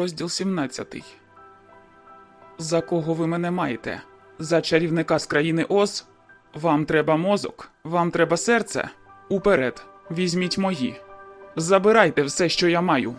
Розділ 17. За кого ви мене маєте? За чарівника з країни Оз? Вам треба мозок, вам треба серце. Уперед, візьміть мої. Забирайте все, що я маю.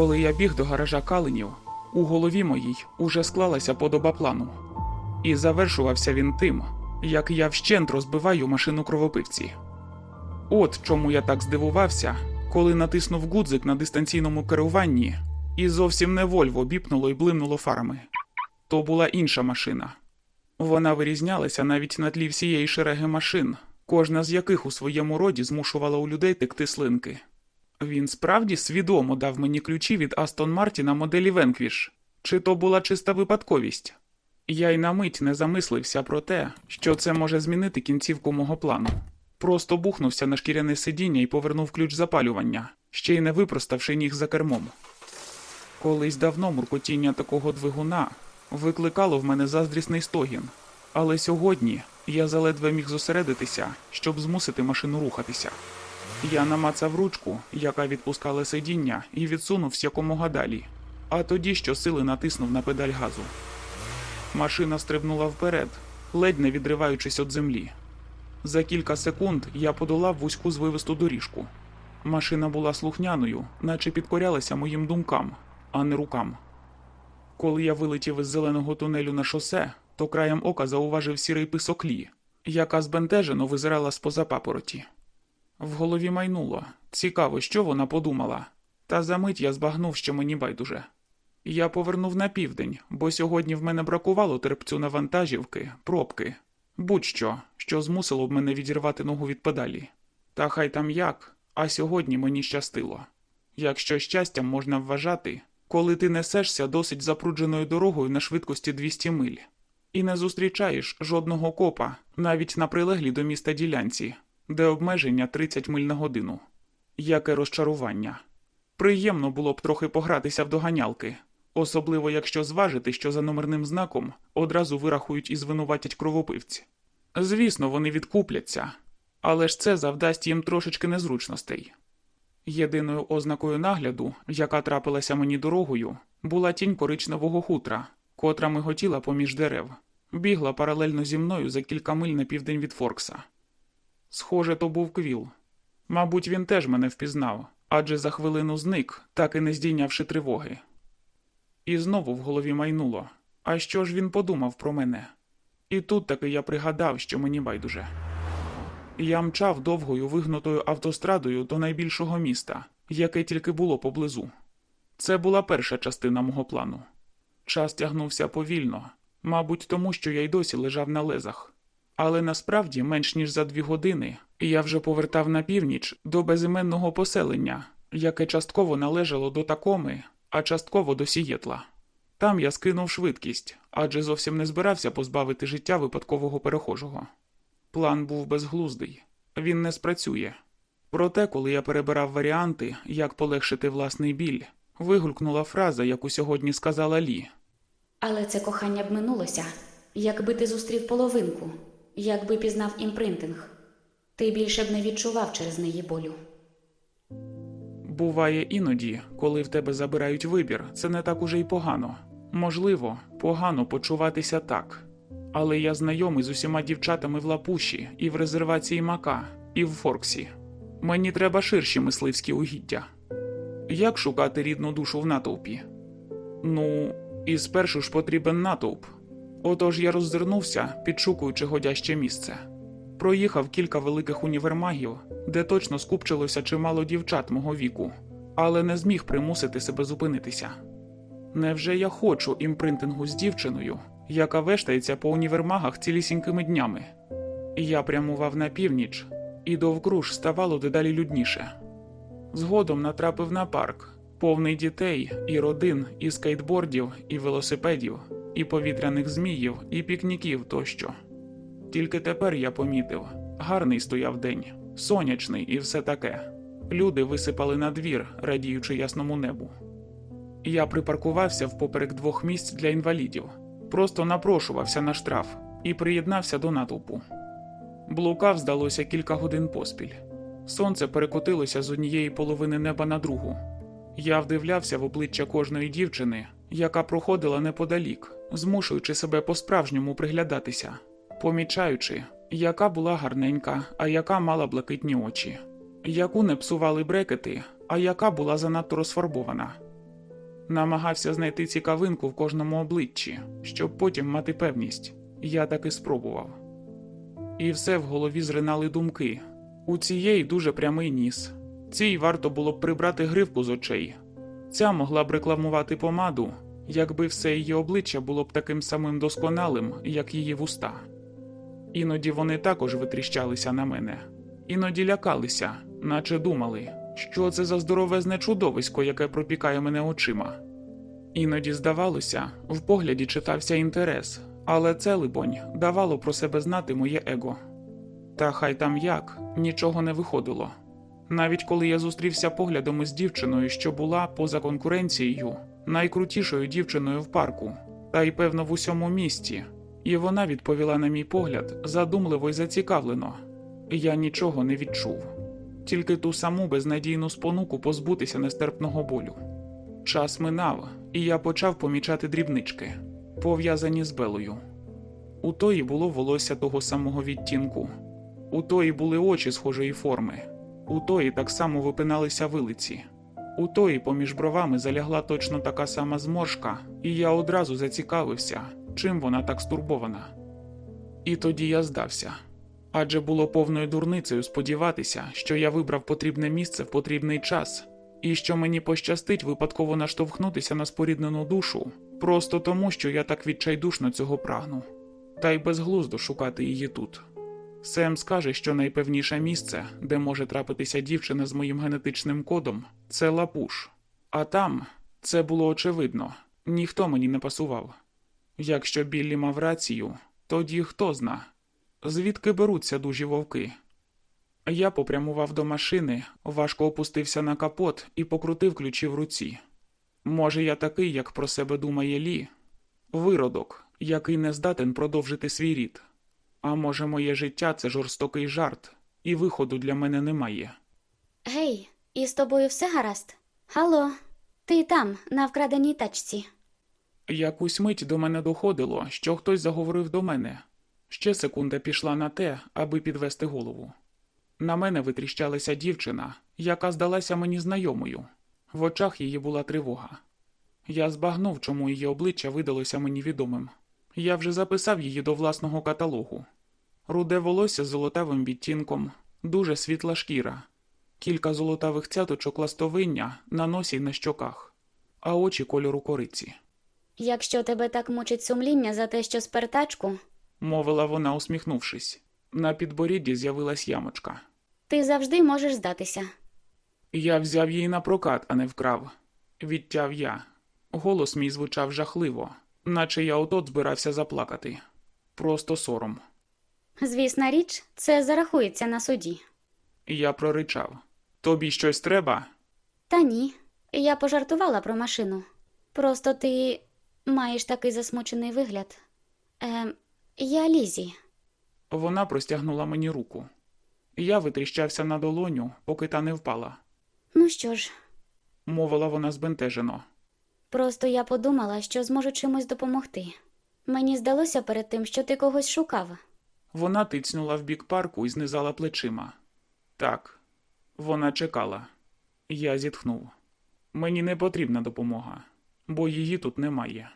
Коли я біг до гаража каленів, у голові моїй уже склалася подоба плану. І завершувався він тим, як я вщент розбиваю машину кровопивці. От чому я так здивувався, коли натиснув гудзик на дистанційному керуванні, і зовсім не Вольво біпнуло і блимнуло фарами. То була інша машина. Вона вирізнялася навіть на тлі всієї шереги машин, кожна з яких у своєму роді змушувала у людей текти слинки. Він справді свідомо дав мені ключі від Астон Мартіна моделі Венквіш, чи то була чиста випадковість? Я й на мить не замислився про те, що це може змінити кінцівку мого плану. Просто бухнувся на шкіряне сидіння і повернув ключ запалювання, ще й не випроставши ніг за кермом. Колись давно муркотіння такого двигуна викликало в мене заздрісний стогін, але сьогодні я заледве міг зосередитися, щоб змусити машину рухатися. Я намацав ручку, яка відпускала сидіння, і відсунувся якомога далі, а тоді щосили натиснув на педаль газу. Машина стрибнула вперед, ледь не відриваючись від землі. За кілька секунд я подолав вузьку звивисту доріжку. Машина була слухняною, наче підкорялася моїм думкам, а не рукам. Коли я вилетів із зеленого тунелю на шосе, то краєм ока зауважив сірий писоклі, яка збентежено визирала з-поза папороті. В голові майнуло. Цікаво, що вона подумала. Та за мить я збагнув, що мені байдуже. Я повернув на південь, бо сьогодні в мене бракувало терпцю на вантажівки, пробки, будь-що, що змусило б мене відірвати ногу від педалі. Та хай там як, а сьогодні мені щастило. Якщо щастям можна вважати, коли ти несешся досить запрудженою дорогою на швидкості 200 миль, і не зустрічаєш жодного копа, навіть на прилеглій до міста ділянці, де обмеження 30 миль на годину. Яке розчарування. Приємно було б трохи погратися в доганялки, особливо якщо зважити, що за номерним знаком одразу вирахують і звинуватять кровопивці. Звісно, вони відкупляться, але ж це завдасть їм трошечки незручностей. Єдиною ознакою нагляду, яка трапилася мені дорогою, була тінь коричневого хутра, котра миготіла поміж дерев, бігла паралельно зі мною за кілька миль на південь від Форкса. Схоже, то був квіл. Мабуть, він теж мене впізнав, адже за хвилину зник, так і не здійнявши тривоги. І знову в голові майнуло. А що ж він подумав про мене? І тут таки я пригадав, що мені байдуже. Я мчав довгою вигнутою автострадою до найбільшого міста, яке тільки було поблизу. Це була перша частина мого плану. Час тягнувся повільно, мабуть, тому що я й досі лежав на лезах. Але насправді менш ніж за дві години я вже повертав на північ до безіменного поселення, яке частково належало до такоми, а частково до Сієтла. Там я скинув швидкість, адже зовсім не збирався позбавити життя випадкового перехожого. План був безглуздий, він не спрацює. Проте, коли я перебирав варіанти, як полегшити власний біль, вигулькнула фраза, яку сьогодні сказала Лі. Але це кохання б минулося, якби ти зустрів половинку, якби пізнав імпринтинг. Ти більше б не відчував через неї болю. Буває іноді, коли в тебе забирають вибір, це не так уже й погано. Можливо, погано почуватися так. Але я знайомий з усіма дівчатами в лапуші, і в резервації Мака, і в Форксі. Мені треба ширші мисливські угіддя. Як шукати рідну душу в натовпі? Ну, І спершу ж потрібен натовп. Отож я роззирнувся, підшукуючи годяще місце. Проїхав кілька великих універмагів, де точно скупчилося чимало дівчат мого віку, але не зміг примусити себе зупинитися. Невже я хочу імпринтингу з дівчиною, яка вештається по універмагах цілісінькими днями? Я прямував на північ, і довкруж ставало дедалі людніше. Згодом натрапив на парк, повний дітей і родин, і скейтбордів, і велосипедів, і повітряних зміїв, і пікніків тощо. Тільки тепер я помітив гарний стояв день, сонячний і все таке. Люди висипали на двір, радіючи ясному небу. Я припаркувався впоперек двох місць для інвалідів, просто напрошувався на штраф і приєднався до натовпу. Блукав, здалося, кілька годин поспіль. Сонце перекотилося з однієї половини неба на другу. Я вдивлявся в обличчя кожної дівчини, яка проходила неподалік, змушуючи себе по-справжньому приглядатися, помічаючи, яка була гарненька, а яка мала блакитні очі, яку не псували брекети, а яка була занадто розфарбована. Намагався знайти цікавинку в кожному обличчі, щоб потім мати певність. Я так і спробував. І все в голові зринали думки. У цієї дуже прямий ніс. Цій варто було б прибрати гривку з очей. Ця могла б рекламувати помаду, якби все її обличчя було б таким самим досконалим, як її вуста. Іноді вони також витріщалися на мене, іноді лякалися, наче думали, що це за здоровезне чудовисько, яке пропікає мене очима. Іноді здавалося, в погляді читався інтерес, але це, либонь, давало про себе знати моє его. Та хай там як, нічого не виходило. Навіть коли я зустрівся поглядом із дівчиною, що була поза конкуренцією, найкрутішою дівчиною в парку, та й певно в усьому місті, і вона відповіла на мій погляд задумливо й зацікавлено. Я нічого не відчув, тільки ту саму безнадійну спонуку позбутися нестерпного болю. Час минав, і я почав помічати дрібнички, пов'язані з белою. У тої було волосся того самого відтінку, у тої були очі схожої форми, у тої так само випиналися вилиці, у тої поміж бровами залягла точно така сама зморшка, і я одразу зацікавився, чим вона так стурбована. І тоді я здався. Адже було повною дурницею сподіватися, що я вибрав потрібне місце в потрібний час, і що мені пощастить випадково наштовхнутися на споріднену душу, просто тому, що я так відчайдушно цього прагну, та й безглуздо шукати її тут. Сем скаже, що найпевніше місце, де може трапитися дівчина з моїм генетичним кодом, це лапуш. А там це було очевидно, ніхто мені не пасував. Якщо Біллі мав рацію, тоді хто зна, звідки беруться дужі вовки. Я попрямував до машини, важко опустився на капот і покрутив ключі в руці. Може, я такий, як про себе думає Лі, виродок, який не здатен продовжити свій рід. А може, моє життя це жорстокий жарт, і виходу для мене немає. Гей, і з тобою все гаразд? Алло, ти там, на вкраденій тачці. Якусь мить до мене доходило, що хтось заговорив до мене. Ще секунда пішла на те, аби підвести голову. На мене витріщалася дівчина, яка здалася мені знайомою. В очах її була тривога. Я збагнув, чому її обличчя видалося мені відомим. Я вже записав її до власного каталогу. Руде волосся з золотавим відтінком, дуже світла шкіра, кілька золотавих цяточок ластовиння на носі й на щоках, а очі кольору кориці. Якщо тебе так мучить сумління за те, що спер тачку, мовила вона, усміхнувшись. На підборідді з'явилась ямочка. ти завжди можеш здатися. Я взяв її на прокат, а не вкрав. Відтяв я. Голос мій звучав жахливо, наче я отот збирався заплакати. Просто сором. Звісна річ, це зарахується на суді. Я проричав. Тобі щось треба? Та ні, я пожартувала про машину. Просто ти маєш такий засмучений вигляд. Ем, я Лізі. Вона простягнула мені руку. Я витріщався на долоню, поки та не впала. Ну що ж, Мовила вона збентежено. Просто я подумала, що зможу чимось допомогти. Мені здалося перед тим, що ти когось шукав. Вона тицнула в бік парку і знизала плечима. Так, вона чекала. Я зітхнув. Мені не потрібна допомога, бо її тут немає.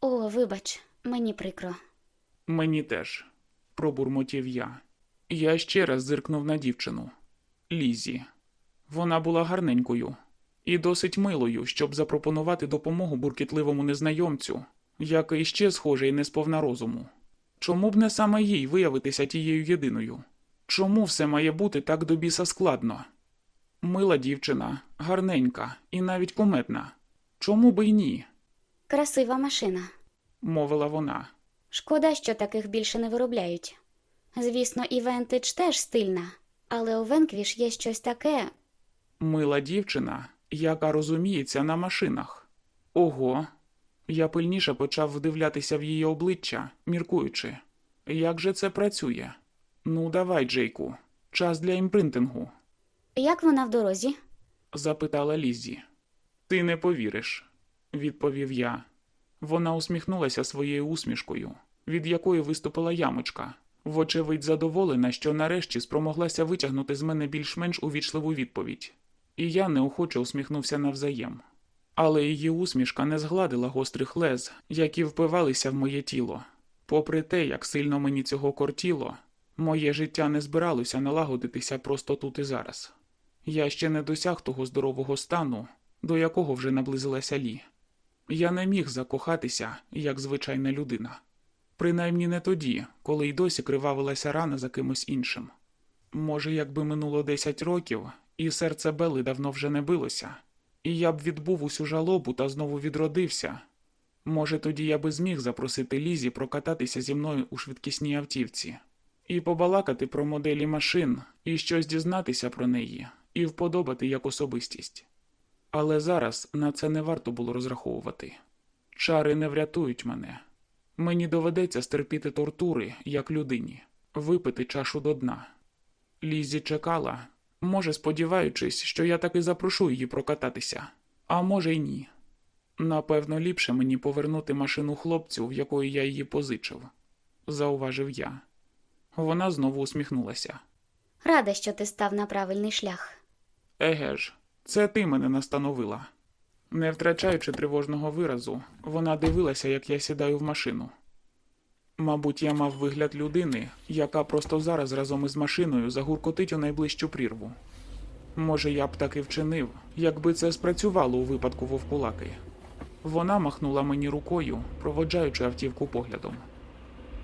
О, вибач, мені прикро. Мені теж, пробурмотів я. Я ще раз зиркнув на дівчину. Лізі. Вона була гарненькою і досить милою, щоб запропонувати допомогу буркітливому незнайомцю, який ще схожий не сповна розуму. Чому б не саме їй виявитися тією єдиною? Чому все має бути так до біса складно? Мила дівчина, гарненька і навіть куметна. Чому би й ні? Красива машина. мовила вона. Шкода, що таких більше не виробляють. Звісно, і Вентич теж стильна, але у Венквіш є щось таке. Мила дівчина, яка розуміється на машинах. Ого. Я пильніше почав вдивлятися в її обличчя, міркуючи, як же це працює? Ну, давай, Джейку, час для імпринтингу, Як вона в дорозі? запитала Лізі. Ти не повіриш, відповів я. Вона усміхнулася своєю усмішкою, від якої виступила ямочка, вочевидь задоволена, що нарешті спромоглася витягнути з мене більш-менш увічливу відповідь. І я неохоче усміхнувся навзаєм. Але її усмішка не згладила гострих лез, які впивалися в моє тіло. Попри те, як сильно мені цього кортіло, моє життя не збиралося налагодитися просто тут і зараз. Я ще не досяг того здорового стану, до якого вже наблизилася Лі. Я не міг закохатися, як звичайна людина. Принаймні не тоді, коли й досі кривавилася рана за кимось іншим. Може, якби минуло 10 років, і серце Бели давно вже не билося, і я б відбув усю жалобу та знову відродився. Може, тоді я би зміг запросити Лізі прокататися зі мною у швидкісній автівці, і побалакати про моделі машин, і щось дізнатися про неї, і вподобати як особистість. Але зараз на це не варто було розраховувати. Чари не врятують мене. Мені доведеться стерпіти тортури, як людині, випити чашу до дна. Лізі чекала, може, сподіваючись, що я таки запрошу її прокататися, а може й ні. Напевно, ліпше мені повернути машину хлопцю, в якої я її позичив, зауважив я. Вона знову усміхнулася. Рада, що ти став на правильний шлях. Еге ж, це ти мене настановила. Не втрачаючи тривожного виразу, вона дивилася, як я сідаю в машину. Мабуть, я мав вигляд людини, яка просто зараз разом із машиною загуркотить у найближчу прірву. Може, я б так і вчинив, якби це спрацювало у випадку вовкулаки. Вона махнула мені рукою, проводжаючи автівку поглядом.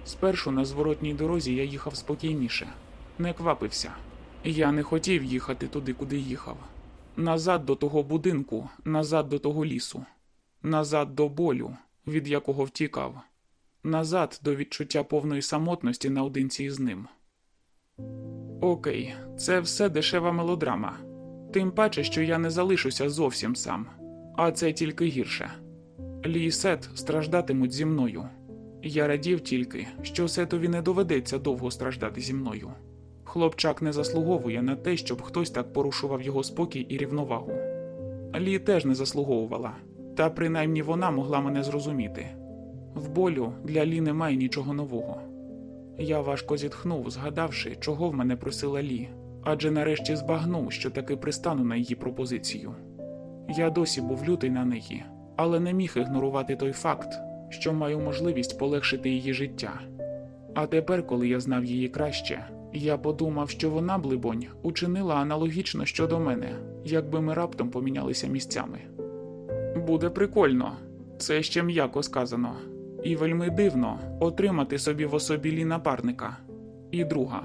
Спершу на зворотній дорозі я їхав спокійніше, не квапився. Я не хотів їхати туди, куди їхав. Назад до того будинку, назад до того лісу, назад до болю, від якого втікав, назад до відчуття повної самотності наодинці із ним. Окей, це все дешева мелодрама. Тим паче, що я не залишуся зовсім сам, а це тільки гірше. Лі і Сет страждатимуть зі мною. Я радів тільки, що Сетові не доведеться довго страждати зі мною. Хлопчак не заслуговує на те, щоб хтось так порушував його спокій і рівновагу. Лі теж не заслуговувала, та принаймні вона могла мене зрозуміти. В болю для Лі немає нічого нового. Я важко зітхнув, згадавши, чого в мене просила Лі, адже нарешті збагнув, що таки пристану на її пропозицію. Я досі був лютий на неї, але не міг ігнорувати той факт, що маю можливість полегшити її життя. А тепер, коли я знав її краще, я подумав, що вона, блибонь, учинила аналогічно щодо мене, якби ми раптом помінялися місцями. Буде прикольно, це ще м'яко сказано, і вельми дивно отримати собі в особі лі напарника і друга.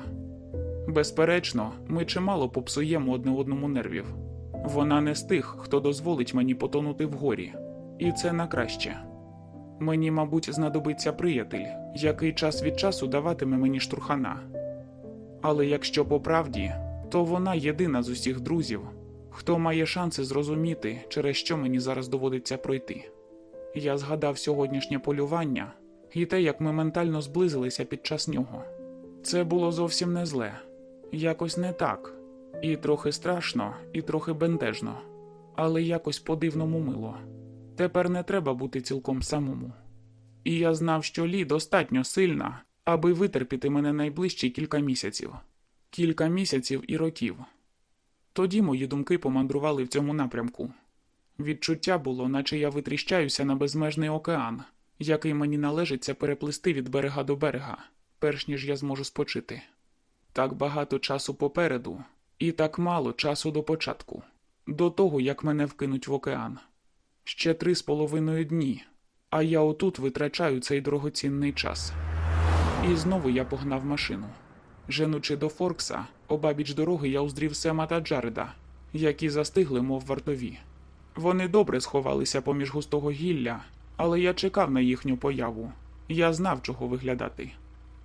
Безперечно, ми чимало попсуємо одне одному нервів. Вона не з тих, хто дозволить мені потонути вгорі, і це на краще. Мені, мабуть, знадобиться приятель, який час від часу даватиме мені штурхана. Але якщо по правді, то вона єдина з усіх друзів, хто має шанси зрозуміти, через що мені зараз доводиться пройти. Я згадав сьогоднішнє полювання і те, як ми ментально зблизилися під час нього. Це було зовсім не зле, якось не так, і трохи страшно, і трохи бентежно, але якось по-дивному мило. Тепер не треба бути цілком самому. І я знав, що Лі достатньо сильна, аби витерпіти мене найближчі кілька місяців, кілька місяців і років. Тоді мої думки помандрували в цьому напрямку. Відчуття було, наче я витріщаюся на безмежний океан, який мені належиться переплисти від берега до берега, перш ніж я зможу спочити. Так багато часу попереду, і так мало часу до початку, до того, як мене вкинуть в океан. Ще три з половиною дні, а я отут витрачаю цей дорогоцінний час. І знову я погнав машину. Женучи до Форкса, обабіч дороги я уздрів Сема та Джареда, які застигли, мов вартові. Вони добре сховалися поміж густого гілля, але я чекав на їхню появу. Я знав, чого виглядати.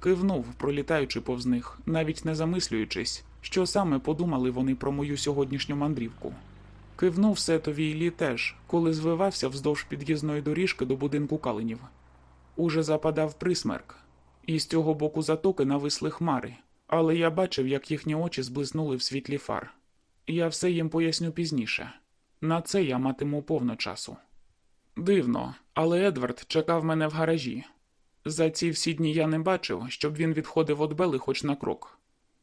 Кивнув, пролітаючи повз них, навіть не замислюючись, що саме подумали вони про мою сьогоднішню мандрівку. Кивнув Сетові і Лі теж, коли звивався вздовж під'їзної доріжки до будинку калинів. Уже западав присмерк, і з цього боку затоки нависли хмари, але я бачив, як їхні очі зблиснули в світлі фар. Я все їм поясню пізніше. На це я матиму повно часу. Дивно, але Едвард чекав мене в гаражі. За ці всі дні я не бачив, щоб він відходив від Бели хоч на крок.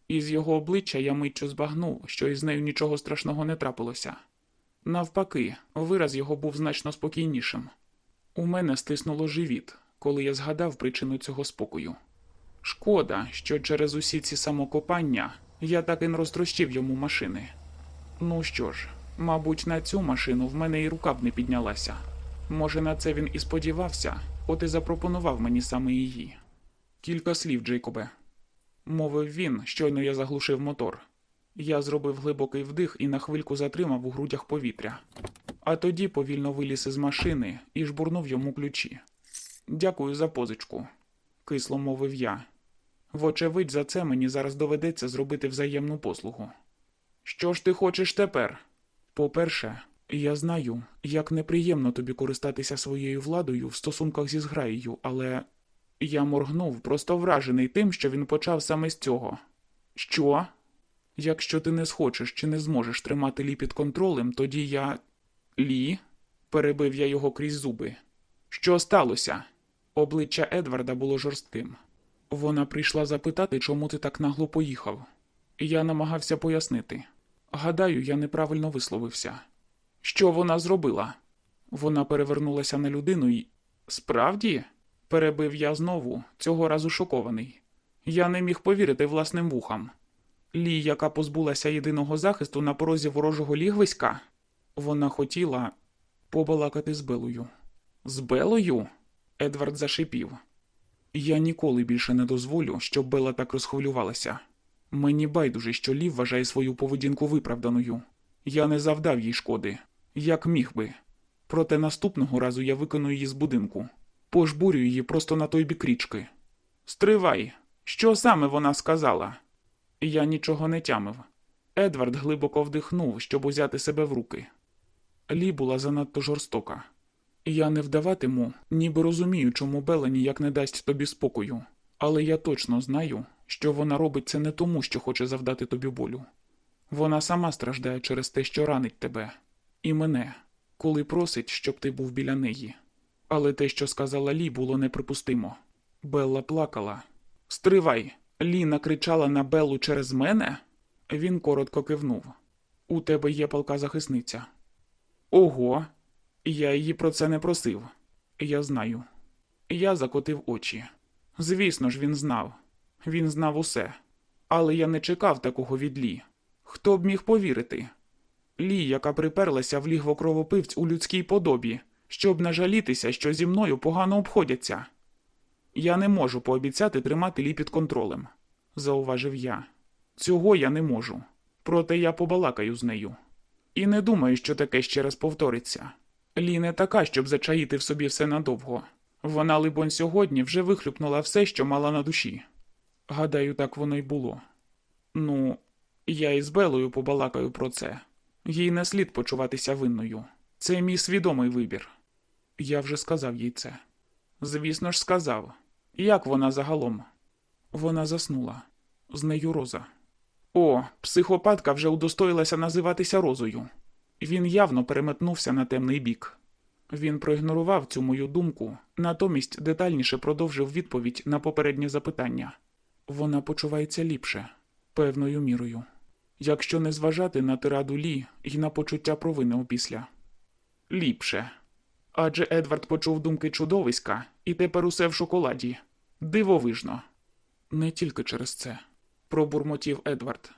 Із його обличчя я миттю збагнув, що із нею нічого страшного не трапилося. Навпаки, вираз його був значно спокійнішим. У мене стиснуло живіт, коли я згадав причину цього спокою. Шкода, що через усі ці самокопання я так і не розтрощив йому машини. Ну що ж, мабуть, на цю машину в мене і рука б не піднялася. Може, на це він і сподівався, от і запропонував мені саме її. Кілька слів, Джейкобе, мовив він, щойно я заглушив мотор. Я зробив глибокий вдих і на хвильку затримав у грудях повітря, а тоді повільно виліз із машини і жбурнув йому ключі. Дякую за позичку, кисло мовив я. Вочевидь, за це мені зараз доведеться зробити взаємну послугу. Що ж ти хочеш тепер? По-перше, я знаю, як неприємно тобі користатися своєю владою в стосунках зі зграєю, але я моргнув, просто вражений тим, що він почав саме з цього. Що? Якщо ти не схочеш чи не зможеш тримати Лі під контролем, тоді я. Лі? перебив я його крізь зуби. Що сталося? Обличчя Едварда було жорстким. Вона прийшла запитати, чому ти так нагло поїхав. Я намагався пояснити. Гадаю, я неправильно висловився. Що вона зробила? Вона перевернулася на людину і. Справді? перебив я знову, цього разу шокований. Я не міг повірити власним вухам. Лі, яка позбулася єдиного захисту на порозі ворожого лігвиська, вона хотіла побалакати з Белою. З Белою? Едвард зашипів. Я ніколи більше не дозволю, щоб Бела так розхвилювалася. Мені байдуже, що Лі вважає свою поведінку виправданою. Я не завдав їй шкоди, як міг би. Проте наступного разу я викину її з будинку, пожбурю її просто на той бік річки. Стривай, що саме вона сказала? Я нічого не тямив. Едвард глибоко вдихнув, щоб узяти себе в руки. Лі була занадто жорстока. Я не вдаватиму, ніби розумію, чому Бела ніяк не дасть тобі спокою, але я точно знаю, що вона робить це не тому, що хоче завдати тобі болю. Вона сама страждає через те, що ранить тебе, і мене, коли просить, щоб ти був біля неї. Але те, що сказала Лі, було неприпустимо. Белла плакала. Стривай! Лі накричала на Беллу через мене? Він коротко кивнув. У тебе є палка захисниця. Ого, я її про це не просив. Я знаю. Я закотив очі. Звісно ж, він знав. Він знав усе. Але я не чекав такого від Лі. Хто б міг повірити? Лі, яка приперлася в лігво кровопивць у людській подобі, щоб не жалітися, що зі мною погано обходяться. Я не можу пообіцяти тримати Лі під контролем, зауважив я. Цього я не можу. Проте я побалакаю з нею. І не думаю, що таке ще раз повториться. Лі не така, щоб зачаїти в собі все надовго. Вона, либонь, сьогодні вже вихлюпнула все, що мала на душі. Гадаю, так воно й було. Ну, я із Белою побалакаю про це. Їй не слід почуватися винною. Це мій свідомий вибір. Я вже сказав їй це. Звісно ж, сказав. Як вона загалом? Вона заснула. З нею роза. О, психопатка вже удостоїлася називатися розою. Він явно переметнувся на темний бік. Він проігнорував цю мою думку, натомість детальніше продовжив відповідь на попереднє запитання. Вона почувається ліпше, певною мірою, якщо не зважати на тираду Лі і на почуття провини опісля. Ліпше. Адже Едвард почув думки чудовиська і тепер усе в шоколаді. Дивовижно. Не тільки через це, пробурмотів Едвард.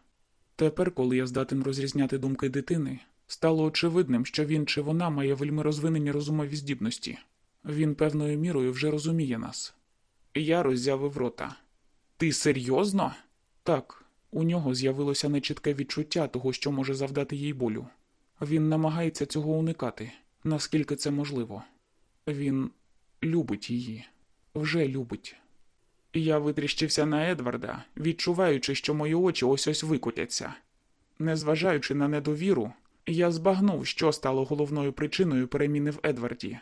Тепер, коли я здатен розрізняти думки дитини, стало очевидним, що він чи вона має вельми розвинені розумові здібності. Він певною мірою вже розуміє нас. Я роззявив рота. Ти серйозно? Так, у нього з'явилося нечітке відчуття того, що може завдати їй болю. Він намагається цього уникати, наскільки це можливо. Він любить її, вже любить. Я витріщився на Едварда, відчуваючи, що мої очі ось ось викотяться. Незважаючи на недовіру, я збагнув, що стало головною причиною переміни в Едварді.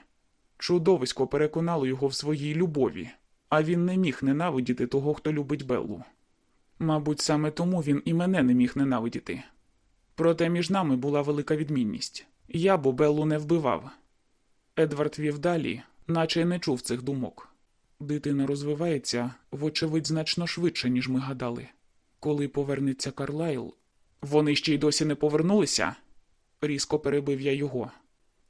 Чудовисько переконало його в своїй любові, а він не міг ненавидіти того, хто любить Беллу. Мабуть, саме тому він і мене не міг ненавидіти. Проте між нами була велика відмінність. Я бо Беллу не вбивав. Едвард вів далі, наче не чув цих думок. Дитина розвивається, вочевидь, значно швидше, ніж ми гадали. Коли повернеться Карлайл, вони ще й досі не повернулися. Різко перебив я його.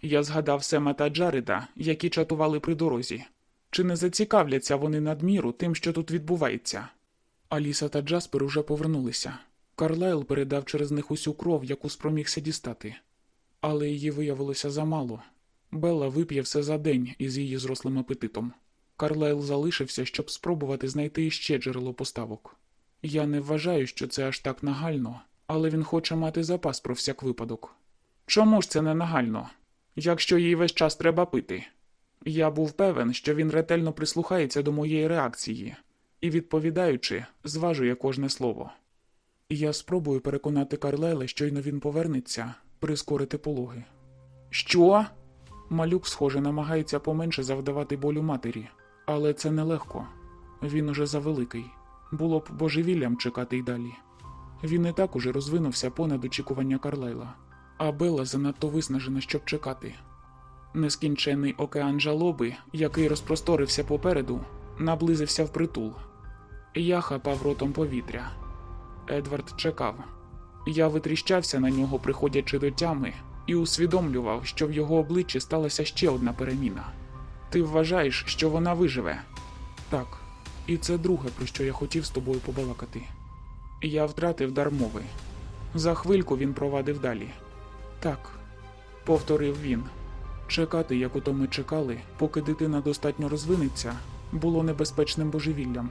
Я згадав Сема та Джареда, які чатували при дорозі. Чи не зацікавляться вони надміру тим, що тут відбувається? Аліса та Джаспер уже повернулися. Карлайл передав через них усю кров, яку спромігся дістати. Але її виявилося замало. Белла вип'є все за день із її зрослим апетитом. Карлайл залишився, щоб спробувати знайти іще джерело поставок. Я не вважаю, що це аж так нагально, але він хоче мати запас про всяк випадок. Чому ж це не нагально, якщо їй весь час треба пити? Я був певен, що він ретельно прислухається до моєї реакції і, відповідаючи, зважує кожне слово. Я спробую переконати Карлайла, щойно він повернеться, прискорити пологи. Що? Малюк, схоже, намагається поменше завдавати болю матері, але це нелегко. Він уже завеликий. Було б божевіллям чекати й далі. Він і так уже розвинувся понад очікування Карлайла, а Белла занадто виснажена, щоб чекати. Нескінчений океан жалоби, який розпросторився попереду, наблизився впритул. Я хапав ротом повітря. Едвард чекав. Я витріщався на нього, приходячи до тями, і усвідомлював, що в його обличчі сталася ще одна переміна. Ти вважаєш, що вона виживе? Так, і це друге, про що я хотів з тобою побалакати. Я втратив дар мови. За хвильку він провадив далі. Так, повторив він. Чекати, як ото ми чекали, поки дитина достатньо розвинеться, було небезпечним божевіллям.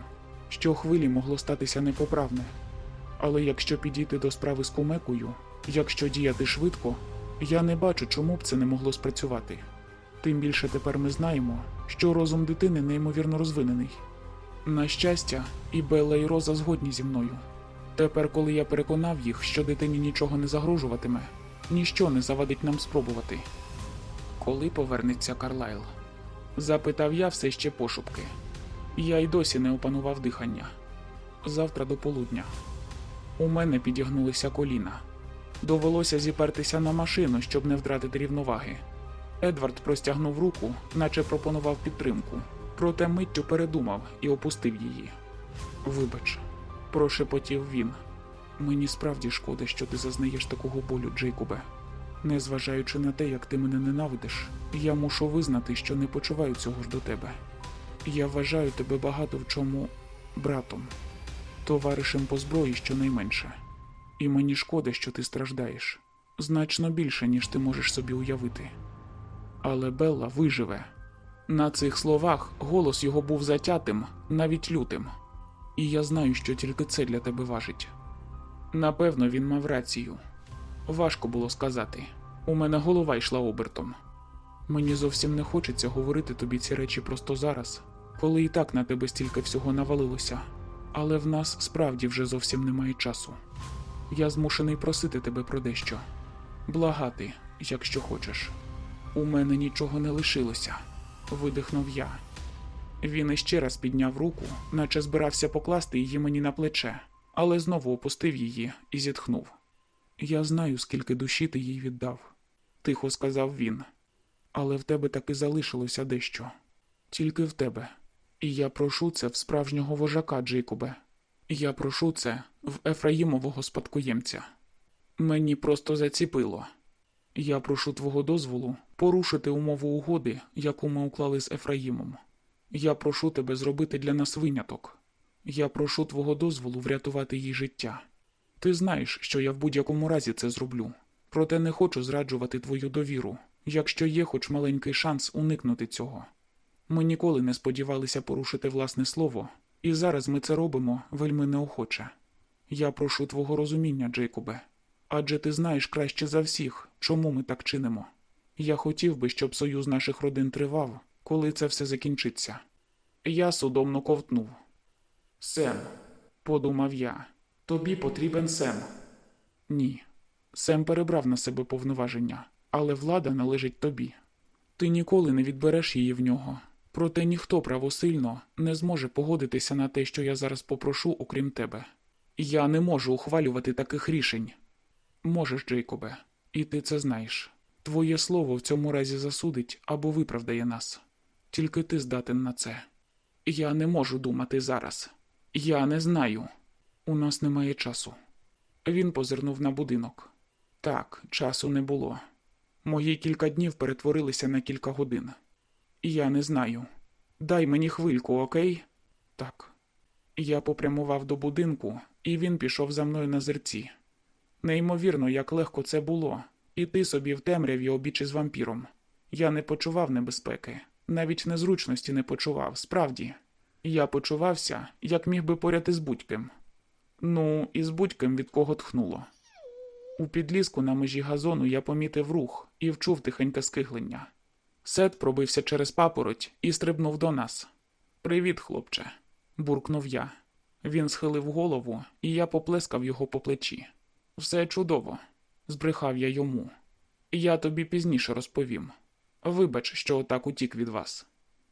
Щохвилі могло статися непоправне. Але якщо підійти до справи з кумекою, якщо діяти швидко, я не бачу, чому б це не могло спрацювати. Тим більше тепер ми знаємо, що розум дитини неймовірно розвинений. На щастя, і Белла, і Роза згодні зі мною. Тепер, коли я переконав їх, що дитині нічого не загрожуватиме, ніщо не завадить нам спробувати. Коли повернеться Карлайл? запитав я все ще пошупки. Я й досі не опанував дихання. Завтра до полудня. У мене підігнулися коліна. Довелося зіпертися на машину, щоб не втратити рівноваги. Едвард простягнув руку, наче пропонував підтримку, проте миттю передумав і опустив її. Вибач, прошепотів він. Мені справді шкода, що ти зазнаєш такого болю, Джейкобе. Незважаючи на те, як ти мене ненавидиш, я мушу визнати, що не почуваю цього ж до тебе. Я вважаю тебе багато в чому братом, товаришем по зброї щонайменше. І мені шкода, що ти страждаєш значно більше, ніж ти можеш собі уявити. Але Белла виживе. На цих словах голос його був затятим, навіть лютим, і я знаю, що тільки це для тебе важить. Напевно, він мав рацію. Важко було сказати. У мене голова йшла обертом. Мені зовсім не хочеться говорити тобі ці речі просто зараз, коли і так на тебе стільки всього навалилося, але в нас справді вже зовсім немає часу. Я змушений просити тебе про дещо, благати, якщо хочеш. У мене нічого не лишилося, видихнув я. Він іще раз підняв руку, наче збирався покласти її мені на плече, але знову опустив її і зітхнув. Я знаю, скільки душі ти їй віддав, тихо сказав він. Але в тебе таки залишилося дещо. Тільки в тебе. І я прошу це в справжнього вожака, Джейкобе. Я прошу це в Ефраїмового спадкоємця. Мені просто заціпило. Я прошу твого дозволу порушити умову угоди, яку ми уклали з Ефраїмом. Я прошу тебе зробити для нас виняток. Я прошу твого дозволу врятувати їй життя. Ти знаєш, що я в будь-якому разі це зроблю. Проте не хочу зраджувати твою довіру, якщо є хоч маленький шанс уникнути цього. Ми ніколи не сподівалися порушити власне слово, і зараз ми це робимо вельми неохоче. Я прошу твого розуміння, Джейкобе, адже ти знаєш краще за всіх, чому ми так чинимо. Я хотів би, щоб союз наших родин тривав, коли це все закінчиться. Я судомно ковтнув. Сем, подумав я, тобі потрібен Сем. Ні. Сем перебрав на себе повноваження, але влада належить тобі. Ти ніколи не відбереш її в нього. Проте ніхто правосильно не зможе погодитися на те, що я зараз попрошу, окрім тебе. Я не можу ухвалювати таких рішень. Можеш, Джейкобе, і ти це знаєш. Твоє слово в цьому разі засудить або виправдає нас. Тільки ти здатен на це. Я не можу думати зараз. Я не знаю. У нас немає часу. Він позирнув на будинок. Так, часу не було. Мої кілька днів перетворилися на кілька годин. Я не знаю. Дай мені хвильку, окей? Так. Я попрямував до будинку, і він пішов за мною на зерці. Неймовірно, як легко це було. Іти собі в темряві обічі з вампіром. Я не почував небезпеки, навіть незручності не почував, справді. Я почувався, як міг би поряд із будь-ким. Ну, із будь-ким від кого тхнуло. У підліску на межі газону я помітив рух і вчув тихеньке скиглення. Сет пробився через папороть і стрибнув до нас. Привіт, хлопче, буркнув я. Він схилив голову, і я поплескав його по плечі. Все чудово, збрехав я йому. Я тобі пізніше розповім. Вибач, що отак утік від вас.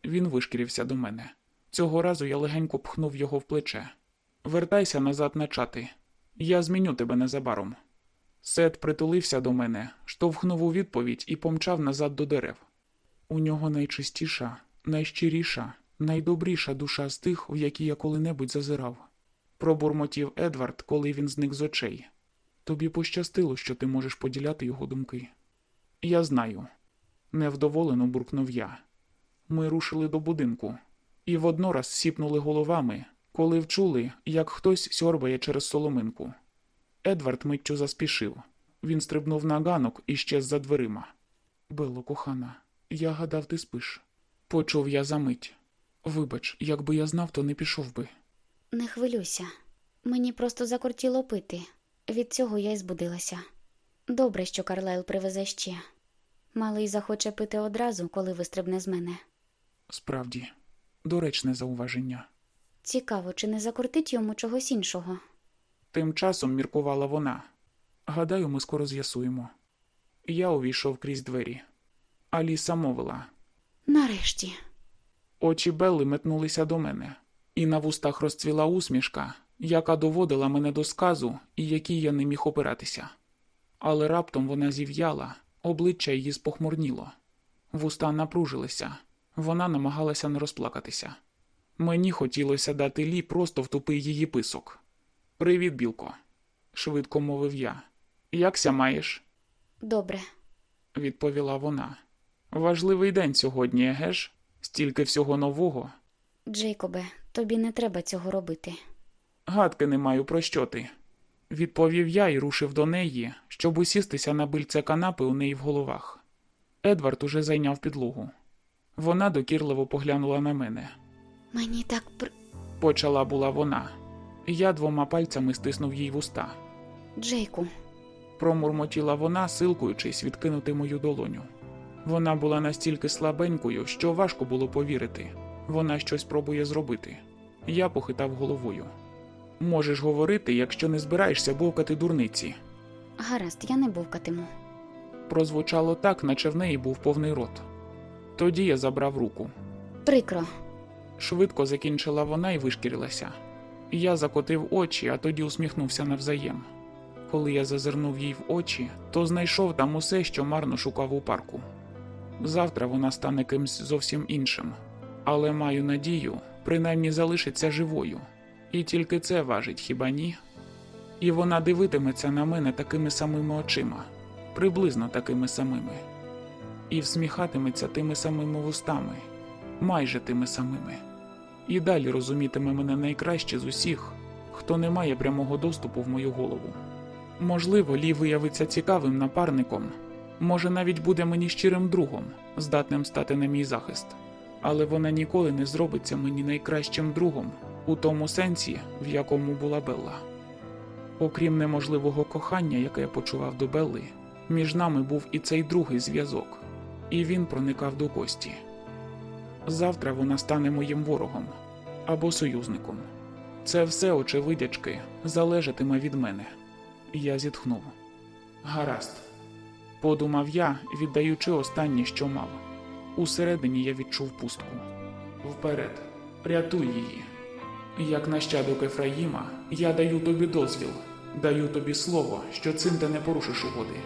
Він вишкірився до мене. Цього разу я легенько пхнув його в плече. Вертайся назад на чати. Я зміню тебе незабаром. Сет притулився до мене, штовхнув у відповідь і помчав назад до дерев. У нього найчистіша, найщиріша, найдобріша душа з тих, в які я коли-небудь зазирав. Пробурмотів Едвард, коли він зник з очей. Тобі пощастило, що ти можеш поділяти його думки. Я знаю. Невдоволено буркнув я. Ми рушили до будинку і воднораз сіпнули головами, коли вчули, як хтось сьорбає через соломинку. Едвард миттю заспішив. Він стрибнув на ганок і щез за дверима. Бело, кохана, я гадав, ти спиш. Почув я за мить. Вибач, якби я знав, то не пішов би. Не хвилюйся. Мені просто закортіло пити. Від цього я й збудилася. Добре, що Карлайл привезе ще. Малий захоче пити одразу, коли вистрибне з мене. Справді, доречне зауваження. Цікаво, чи не закортить йому чогось іншого. Тим часом міркувала вона. Гадаю, ми скоро з'ясуємо. Я увійшов крізь двері. Аліса мовила. Нарешті. Очі Белли метнулися до мене, і на вустах розцвіла усмішка, яка доводила мене до сказу і якій я не міг опиратися. Але раптом вона зів'яла, обличчя її спохмурніло. Вуста напружилися, вона намагалася не розплакатися. Мені хотілося дати лі просто в тупий її писок. Привіт, білко, швидко мовив я. Якся маєш? Добре. відповіла вона. Важливий день сьогодні, еге ж? Стільки всього нового. Джейкобе, тобі не треба цього робити. Гадки не маю про що ти. Відповів я і рушив до неї, щоб усістися на бильце канапи у неї в головах. Едвард уже зайняв підлогу. Вона докірливо поглянула на мене. Мені так пр... Почала була вона. Я двома пальцями стиснув їй вуста. Джейку, Промурмотіла вона, силкуючись відкинути мою долоню. Вона була настільки слабенькою, що важко було повірити. Вона щось пробує зробити. Я похитав головою. Можеш говорити, якщо не збираєшся бовкати дурниці. гаразд, я не бовкатиму. Прозвучало так, наче в неї був повний рот. Тоді я забрав руку. Прикро. Швидко закінчила вона і вишкірилася. Я закотив очі, а тоді усміхнувся навзаєм. Коли я зазирнув їй в очі, то знайшов там усе, що марно шукав у парку. Завтра вона стане кимсь зовсім іншим, але маю надію, принаймні залишиться живою. І тільки це важить, хіба ні? І вона дивитиметься на мене такими самими очима, приблизно такими самими, і всміхатиметься тими самими вустами, майже тими самими. І далі розумітиме мене найкраще з усіх, хто не має прямого доступу в мою голову. Можливо, Лі виявиться цікавим напарником, може навіть буде мені щирим другом, здатним стати на мій захист. Але вона ніколи не зробиться мені найкращим другом у тому сенсі, в якому була Белла. Окрім неможливого кохання, яке я почував до Белли, між нами був і цей другий зв'язок, і він проникав до кості. Завтра вона стане моїм ворогом або союзником. Це все, очевидячки, залежатиме від мене. Я зітхнув. Гаразд. Подумав я, віддаючи останнє, що мав. Усередині я відчув пустку. Вперед, рятуй її. Як нащадок Ефраїма, я даю тобі дозвіл, даю тобі слово, що цим ти не порушиш угоди.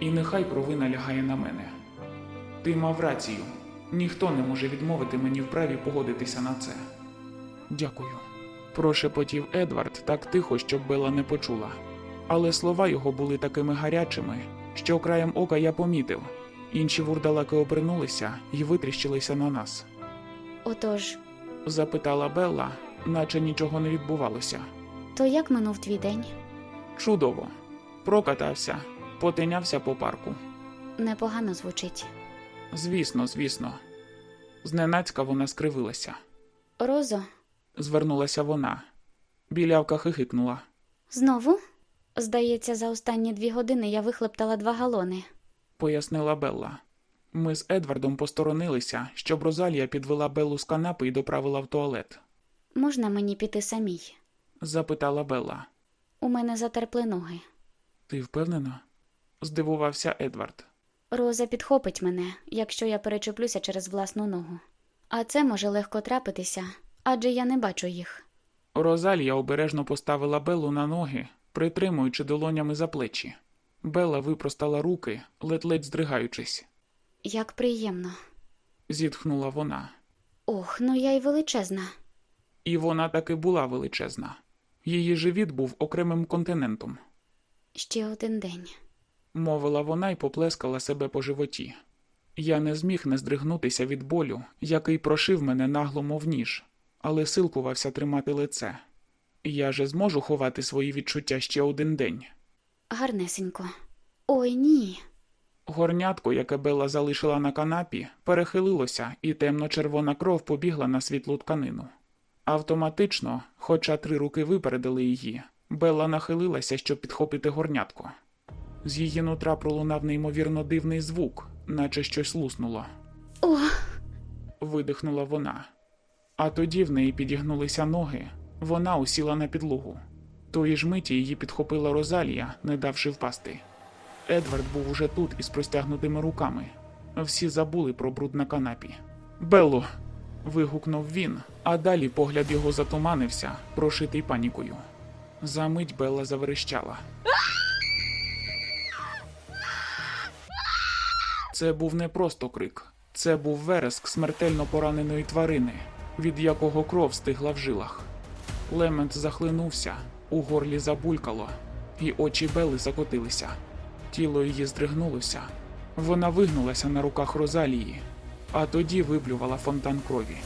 І нехай провина лягає на мене. Ти мав рацію. Ніхто не може відмовити мені в праві погодитися на це. Дякую. Прошепотів Едвард так тихо, щоб Бела не почула. Але слова його були такими гарячими, що краєм ока я помітив. Інші вурдалаки обернулися і витріщилися на нас. Отож, Запитала Белла, наче нічого не відбувалося. то як минув твій день? Чудово. Прокатався, потинявся по парку. Непогано звучить. Звісно, звісно. Зненацька вона скривилася. Розо, Звернулася вона. Білявка хихикнула. знову? Здається, за останні дві години я вихлептала два галони. пояснила Белла. Ми з Едвардом посторонилися, щоб Розалія підвела Беллу з канапи і доправила в туалет. Можна мені піти самій? Запитала Белла. У мене затерпли ноги. Ти впевнена? здивувався Едвард. Роза підхопить мене, якщо я перечеплюся через власну ногу. А це може легко трапитися, адже я не бачу їх. Розалія обережно поставила Беллу на ноги, притримуючи долонями за плечі. Белла випростала руки, ледь-ледь здригаючись. Як приємно. Зітхнула вона. Ох, ну я й величезна. І вона таки була величезна. Її живіт був окремим континентом, Ще один день. Мовила вона і поплескала себе по животі. Я не зміг не здригнутися від болю, який прошив мене нагло, мов ніж, але силкувався тримати лице. Я же зможу ховати свої відчуття ще один день. Гарнесенько. Ой ні. Горнятко, яке Белла залишила на канапі, перехилилося, і темно-червона кров побігла на світлу тканину. Автоматично, хоча три руки випередили її, Белла нахилилася, щоб підхопити горнятко. З її нутра пролунав неймовірно дивний звук, наче щось луснуло. О, Видихнула вона. А тоді в неї підігнулися ноги, вона усіла на підлогу. Тої ж миті її підхопила Розалія, не давши впасти. Едвард був уже тут із простягнутими руками. Всі забули про бруд на канапі. Белло. вигукнув він, а далі погляд його затуманився, прошитий панікою. За мить Белла заверещала. Це був не просто крик, це був вереск смертельно пораненої тварини, від якого кров стигла в жилах. Лемент захлинувся, у горлі забулькало, і очі Бели закотилися. Тіло її здригнулося. Вона вигнулася на руках Розалії, а тоді виблювала фонтан крові.